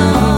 alone.